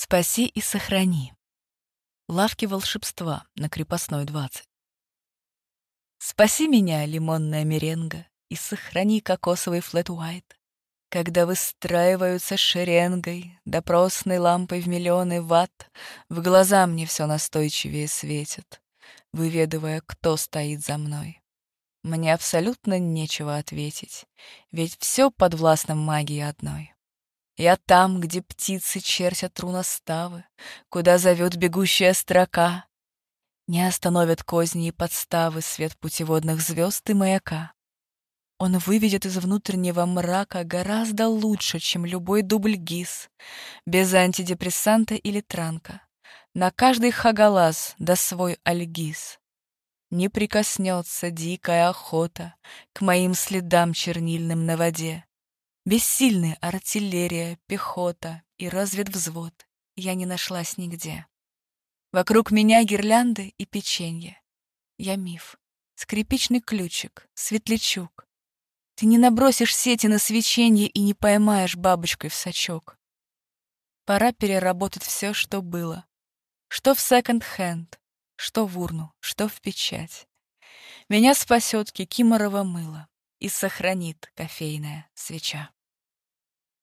Спаси и сохрани. Лавки волшебства на крепостной 20. Спаси меня, лимонная меренга, и сохрани кокосовый флэт уайт. Когда выстраиваются шеренгой, допросной лампой в миллионы ватт, в глаза мне все настойчивее светит, выведывая, кто стоит за мной. Мне абсолютно нечего ответить, ведь все подвластно магии одной. Я там, где птицы чертят руноставы, Куда зовет бегущая строка. Не остановят козни и подставы Свет путеводных звезд и маяка. Он выведет из внутреннего мрака Гораздо лучше, чем любой дубль ГИС, Без антидепрессанта или транка. На каждый хагалаз да свой альгиз. Не прикоснется дикая охота К моим следам чернильным на воде. Бессильны артиллерия, пехота и разведвзвод. Я не нашлась нигде. Вокруг меня гирлянды и печенье. Я миф, скрипичный ключик, светлячок. Ты не набросишь сети на свеченье и не поймаешь бабочкой в сачок. Пора переработать все, что было. Что в секонд-хенд, что в урну, что в печать. Меня спасет кикиморово мыло и сохранит кофейная свеча.